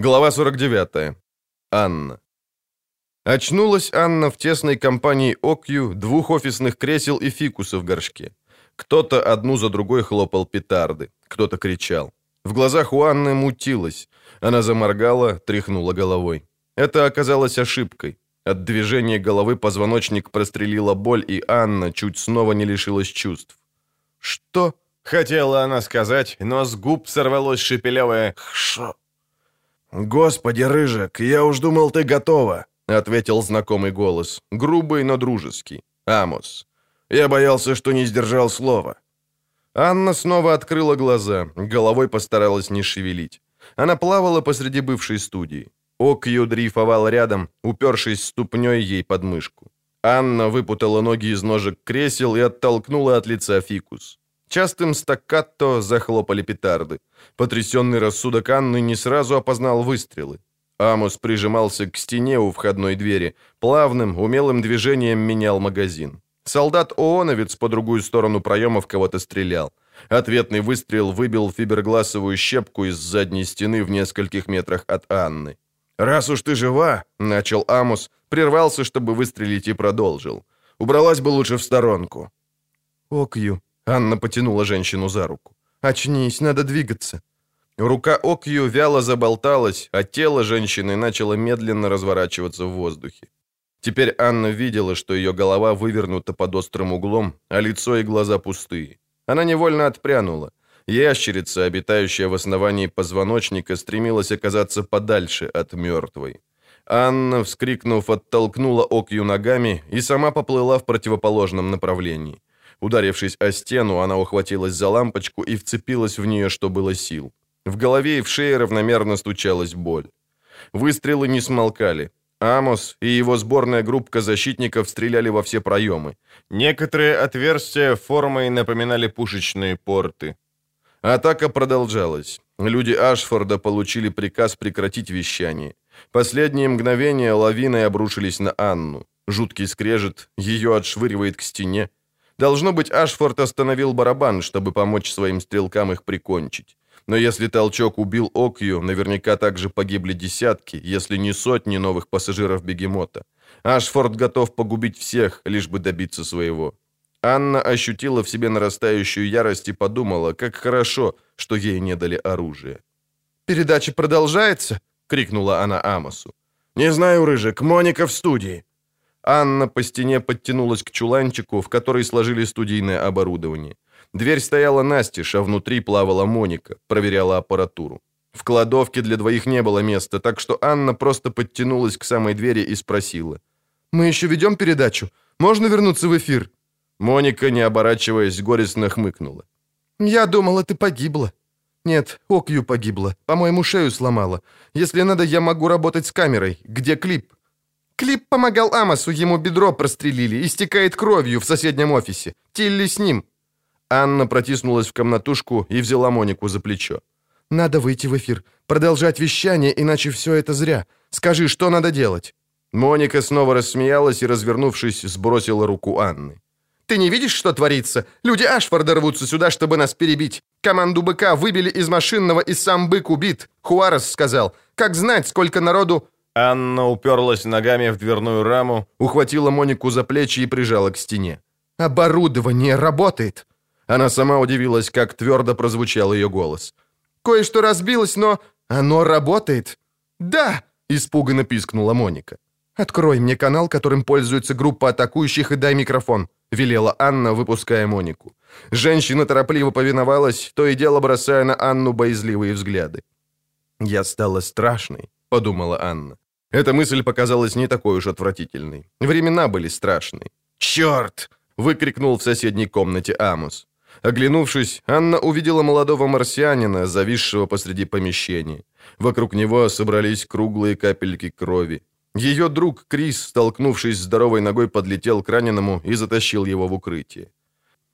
Глава 49. Анна. Очнулась Анна в тесной компании Окью, двух офисных кресел и фикуса в горшке. Кто-то одну за другой хлопал петарды, кто-то кричал. В глазах у Анны мутилось. Она заморгала, тряхнула головой. Это оказалось ошибкой. От движения головы позвоночник прострелила боль, и Анна чуть снова не лишилась чувств. «Что?» — хотела она сказать, но с губ сорвалось шепелявое «хшо». «Господи, Рыжик, я уж думал, ты готова», — ответил знакомый голос, грубый, но дружеский. Амос. «Я боялся, что не сдержал слова». Анна снова открыла глаза, головой постаралась не шевелить. Она плавала посреди бывшей студии. Окью дрейфовал рядом, упершись ступней ей под мышку. Анна выпутала ноги из ножек кресел и оттолкнула от лица фикус. Частым стаккато захлопали петарды. Потрясенный рассудок Анны не сразу опознал выстрелы. Амос прижимался к стене у входной двери, плавным, умелым движением менял магазин. Солдат-ооновец по другую сторону проема в кого-то стрелял. Ответный выстрел выбил фибергласовую щепку из задней стены в нескольких метрах от Анны. «Раз уж ты жива», — начал Амос, прервался, чтобы выстрелить и продолжил. «Убралась бы лучше в сторонку». «Окью», Анна потянула женщину за руку. «Очнись, надо двигаться». Рука Окью вяло заболталась, а тело женщины начало медленно разворачиваться в воздухе. Теперь Анна видела, что ее голова вывернута под острым углом, а лицо и глаза пустые. Она невольно отпрянула. Ящерица, обитающая в основании позвоночника, стремилась оказаться подальше от мертвой. Анна, вскрикнув, оттолкнула Окью ногами и сама поплыла в противоположном направлении. Ударившись о стену, она ухватилась за лампочку и вцепилась в нее, что было сил. В голове и в шее равномерно стучалась боль. Выстрелы не смолкали. Амос и его сборная группка защитников стреляли во все проемы. Некоторые отверстия формой напоминали пушечные порты. Атака продолжалась. Люди Ашфорда получили приказ прекратить вещание. Последние мгновения лавиной обрушились на Анну. Жуткий скрежет, ее отшвыривает к стене. Должно быть, Ашфорд остановил барабан, чтобы помочь своим стрелкам их прикончить. Но если толчок убил Окью, наверняка также погибли десятки, если не сотни новых пассажиров бегемота. Ашфорд готов погубить всех, лишь бы добиться своего. Анна ощутила в себе нарастающую ярость и подумала, как хорошо, что ей не дали оружие. «Передача продолжается?» — крикнула она Амосу. «Не знаю, Рыжик, Моника в студии». Анна по стене подтянулась к чуланчику, в который сложили студийное оборудование. Дверь стояла настежь, а внутри плавала Моника, проверяла аппаратуру. В кладовке для двоих не было места, так что Анна просто подтянулась к самой двери и спросила. «Мы еще ведем передачу? Можно вернуться в эфир?» Моника, не оборачиваясь, горестно хмыкнула. «Я думала, ты погибла». «Нет, Окью погибла. По-моему, шею сломала. Если надо, я могу работать с камерой. Где клип?» Клип помогал Амосу, ему бедро прострелили, истекает кровью в соседнем офисе. Тилли с ним». Анна протиснулась в комнатушку и взяла Монику за плечо. «Надо выйти в эфир, продолжать вещание, иначе все это зря. Скажи, что надо делать?» Моника снова рассмеялась и, развернувшись, сбросила руку Анны. «Ты не видишь, что творится? Люди Ашфорда рвутся сюда, чтобы нас перебить. Команду быка выбили из машинного, и сам бык убит. Хуарес сказал. Как знать, сколько народу...» Анна уперлась ногами в дверную раму, ухватила Монику за плечи и прижала к стене. «Оборудование работает!» Она сама удивилась, как твердо прозвучал ее голос. «Кое-что разбилось, но оно работает!» «Да!» — испуганно пискнула Моника. «Открой мне канал, которым пользуется группа атакующих, и дай микрофон», — велела Анна, выпуская Монику. Женщина торопливо повиновалась, то и дело бросая на Анну боязливые взгляды. «Я стала страшной», — подумала Анна. Эта мысль показалась не такой уж отвратительной. Времена были страшные. «Черт!» — выкрикнул в соседней комнате Амос. Оглянувшись, Анна увидела молодого марсианина, зависшего посреди помещения. Вокруг него собрались круглые капельки крови. Ее друг Крис, столкнувшись здоровой ногой, подлетел к раненому и затащил его в укрытие.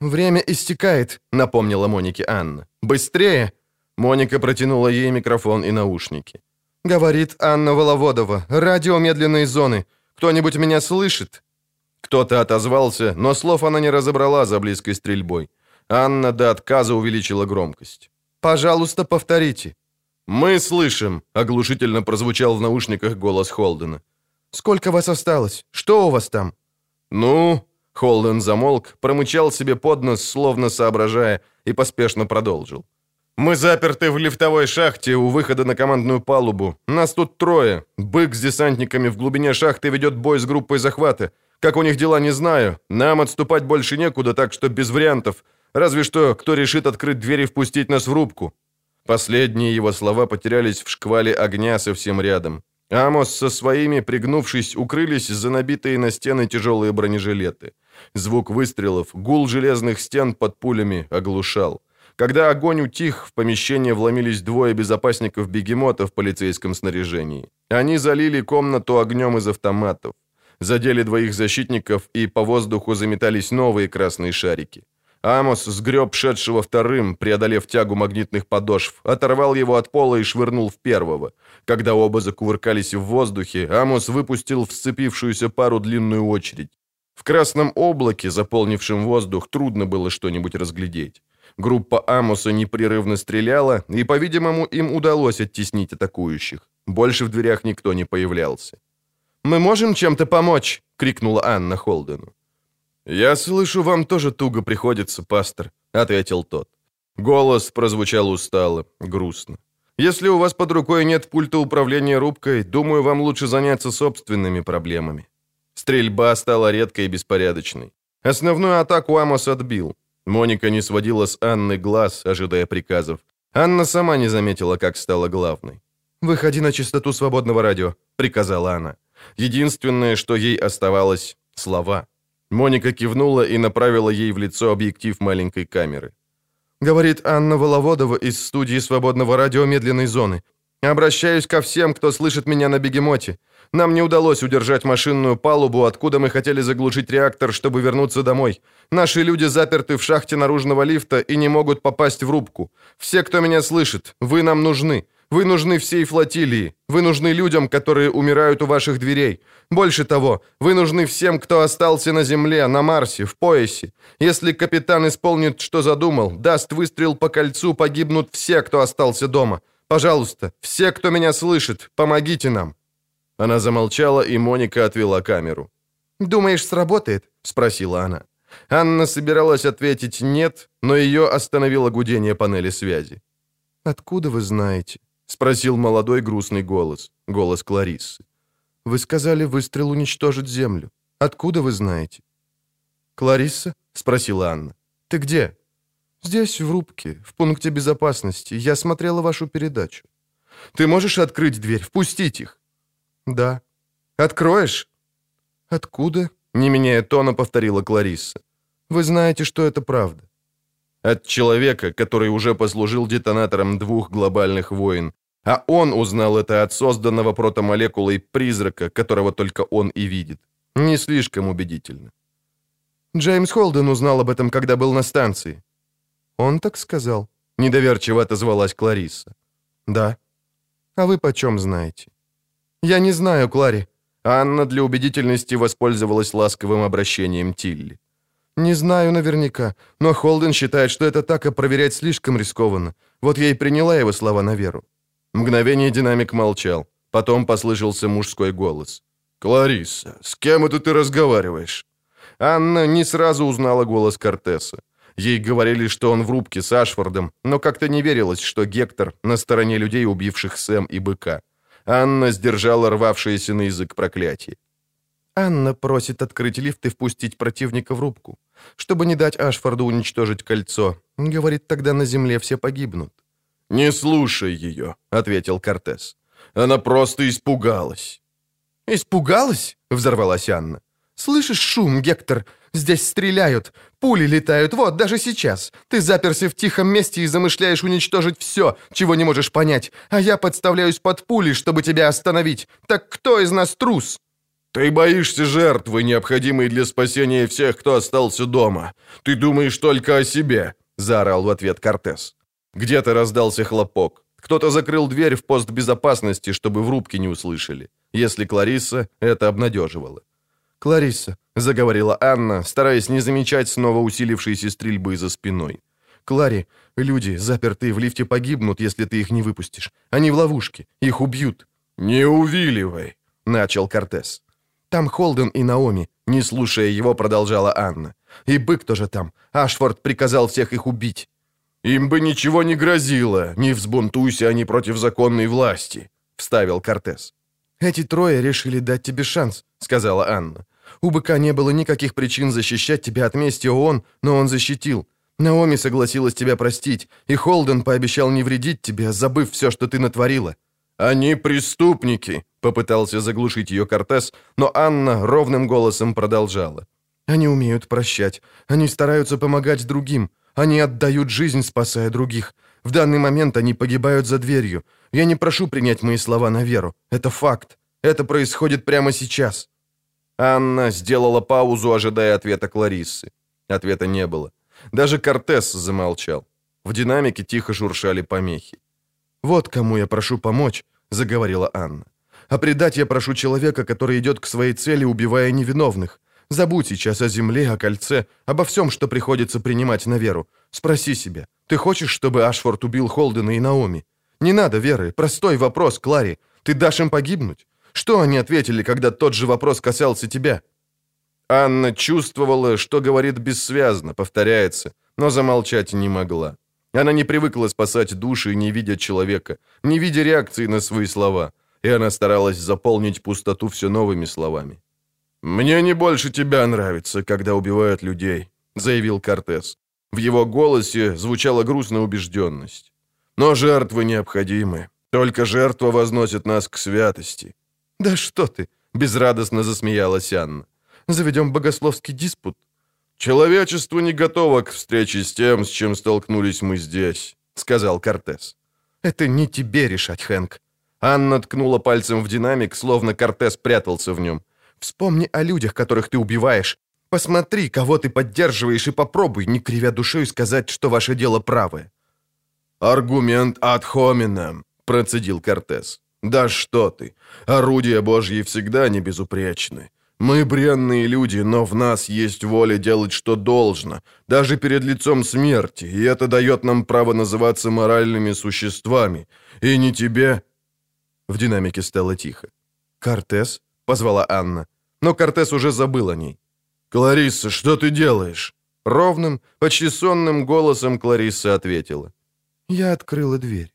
«Время истекает», — напомнила Монике Анна. «Быстрее!» Моника протянула ей микрофон и наушники. «Говорит Анна Воловодова. Радио медленной зоны. Кто-нибудь меня слышит?» Кто-то отозвался, но слов она не разобрала за близкой стрельбой. Анна до отказа увеличила громкость. «Пожалуйста, повторите». «Мы слышим», — оглушительно прозвучал в наушниках голос Холдена. «Сколько вас осталось? Что у вас там?» «Ну...» — Холден замолк, промычал себе под нос, словно соображая, и поспешно продолжил. «Мы заперты в лифтовой шахте у выхода на командную палубу. Нас тут трое. Бык с десантниками в глубине шахты ведет бой с группой захвата. Как у них дела, не знаю. Нам отступать больше некуда, так что без вариантов. Разве что кто решит открыть дверь и впустить нас в рубку». Последние его слова потерялись в шквале огня совсем рядом. Амос со своими, пригнувшись, укрылись за набитые на стены тяжелые бронежилеты. Звук выстрелов, гул железных стен под пулями оглушал. Когда огонь утих, в помещение вломились двое безопасников бегемота в полицейском снаряжении. Они залили комнату огнем из автоматов. Задели двоих защитников, и по воздуху заметались новые красные шарики. Амос сгреб шедшего вторым, преодолев тягу магнитных подошв, оторвал его от пола и швырнул в первого. Когда оба закувыркались в воздухе, Амос выпустил в сцепившуюся пару длинную очередь. В красном облаке, заполнившем воздух, трудно было что-нибудь разглядеть. Группа Амоса непрерывно стреляла, и, по-видимому, им удалось оттеснить атакующих. Больше в дверях никто не появлялся. «Мы можем чем-то помочь?» — крикнула Анна Холдену. «Я слышу, вам тоже туго приходится, пастор», — ответил тот. Голос прозвучал устало, грустно. «Если у вас под рукой нет пульта управления рубкой, думаю, вам лучше заняться собственными проблемами». Стрельба стала редкой и беспорядочной. Основную атаку Амос отбил. Моника не сводила с Анны глаз, ожидая приказов. Анна сама не заметила, как стала главной. «Выходи на частоту свободного радио», — приказала она. Единственное, что ей оставалось — слова. Моника кивнула и направила ей в лицо объектив маленькой камеры. «Говорит Анна Воловодова из студии свободного радио медленной зоны. Обращаюсь ко всем, кто слышит меня на бегемоте. Нам не удалось удержать машинную палубу, откуда мы хотели заглушить реактор, чтобы вернуться домой. Наши люди заперты в шахте наружного лифта и не могут попасть в рубку. Все, кто меня слышит, вы нам нужны. Вы нужны всей флотилии. Вы нужны людям, которые умирают у ваших дверей. Больше того, вы нужны всем, кто остался на Земле, на Марсе, в поясе. Если капитан исполнит, что задумал, даст выстрел по кольцу, погибнут все, кто остался дома. Пожалуйста, все, кто меня слышит, помогите нам». Она замолчала, и Моника отвела камеру. «Думаешь, сработает?» — спросила она. Анна собиралась ответить «нет», но ее остановило гудение панели связи. «Откуда вы знаете?» — спросил молодой грустный голос, голос Клариссы. «Вы сказали, выстрел уничтожит землю. Откуда вы знаете?» «Кларисса?» — спросила Анна. «Ты где?» «Здесь, в рубке, в пункте безопасности. Я смотрела вашу передачу». «Ты можешь открыть дверь, впустить их?» «Да». «Откроешь?» «Откуда?» — не меняя тона, повторила Кларисса. «Вы знаете, что это правда». От человека, который уже послужил детонатором двух глобальных войн, а он узнал это от созданного протомолекулой призрака, которого только он и видит. Не слишком убедительно. Джеймс Холден узнал об этом, когда был на станции. Он так сказал. Недоверчиво отозвалась Кларисса. Да. А вы почем знаете? Я не знаю, Клари. Анна для убедительности воспользовалась ласковым обращением Тилли. Не знаю наверняка, но Холден считает, что это так, а проверять слишком рискованно. Вот я и приняла его слова на веру. Мгновение динамик молчал. Потом послышался мужской голос. «Кларисса, с кем это ты разговариваешь?» Анна не сразу узнала голос Кортеса. Ей говорили, что он в рубке с Ашфордом, но как-то не верилось, что Гектор на стороне людей, убивших Сэм и Быка. Анна сдержала рвавшееся на язык проклятие. Анна просит открыть лифт и впустить противника в рубку, чтобы не дать Ашфорду уничтожить кольцо. Говорит, тогда на земле все погибнут. «Не слушай ее», — ответил Кортес. «Она просто испугалась». «Испугалась?» — взорвалась Анна. «Слышишь шум, Гектор? Здесь стреляют. Пули летают. Вот, даже сейчас. Ты заперся в тихом месте и замышляешь уничтожить все, чего не можешь понять. А я подставляюсь под пули, чтобы тебя остановить. Так кто из нас трус?» «Ты боишься жертвы, необходимой для спасения всех, кто остался дома. Ты думаешь только о себе», — заорал в ответ Кортес. Где-то раздался хлопок. Кто-то закрыл дверь в пост безопасности, чтобы в рубке не услышали. Если Кларисса это обнадеживало. «Кларисса», — заговорила Анна, стараясь не замечать снова усилившейся стрельбы за спиной. «Клари, Люди, запертые в лифте, погибнут, если ты их не выпустишь. Они в ловушке. Их убьют». «Не увиливай», — начал Кортес. «Там Холден и Наоми», — не слушая его, продолжала Анна. «И бык тоже там. Ашфорд приказал всех их убить». «Им бы ничего не грозило, не взбунтуйся они против законной власти», — вставил Кортес. «Эти трое решили дать тебе шанс», — сказала Анна. «У быка не было никаких причин защищать тебя от мести ООН, но он защитил. Наоми согласилась тебя простить, и Холден пообещал не вредить тебе, забыв все, что ты натворила». «Они преступники», — попытался заглушить ее Кортес, но Анна ровным голосом продолжала. «Они умеют прощать. Они стараются помогать другим. Они отдают жизнь, спасая других. В данный момент они погибают за дверью. Я не прошу принять мои слова на веру. Это факт. Это происходит прямо сейчас». Анна сделала паузу, ожидая ответа Клариссы. Ответа не было. Даже Кортес замолчал. В динамике тихо шуршали помехи. «Вот кому я прошу помочь», — заговорила Анна. «А предать я прошу человека, который идет к своей цели, убивая невиновных. Забудь сейчас о земле, о кольце, обо всем, что приходится принимать на веру. Спроси себя, ты хочешь, чтобы Ашфорд убил Холдена и Наоми? Не надо веры, простой вопрос, Клари. Ты дашь им погибнуть? Что они ответили, когда тот же вопрос касался тебя?» Анна чувствовала, что говорит бессвязно, повторяется, но замолчать не могла. Она не привыкла спасать души, не видя человека, не видя реакции на свои слова, и она старалась заполнить пустоту все новыми словами. «Мне не больше тебя нравится, когда убивают людей», — заявил Кортес. В его голосе звучала грустная убежденность. «Но жертвы необходимы. Только жертва возносит нас к святости». «Да что ты!» — безрадостно засмеялась Анна. «Заведем богословский диспут». «Человечество не готово к встрече с тем, с чем столкнулись мы здесь», — сказал Кортес. «Это не тебе решать, Хэнк». Анна ткнула пальцем в динамик, словно Кортес прятался в нем. «Вспомни о людях, которых ты убиваешь. Посмотри, кого ты поддерживаешь, и попробуй, не кривя душой, сказать, что ваше дело правое». «Аргумент ad hominem», — процедил Кортес. «Да что ты! Орудия Божьи всегда не безупречны. Мы бренные люди, но в нас есть воля делать, что должно, даже перед лицом смерти, и это дает нам право называться моральными существами. И не тебе...» В динамике стало тихо. «Кортес?» — позвала Анна. Но Кортес уже забыл о ней. «Кларисса, что ты делаешь?» Ровным, почти сонным голосом Кларисса ответила. «Я открыла дверь».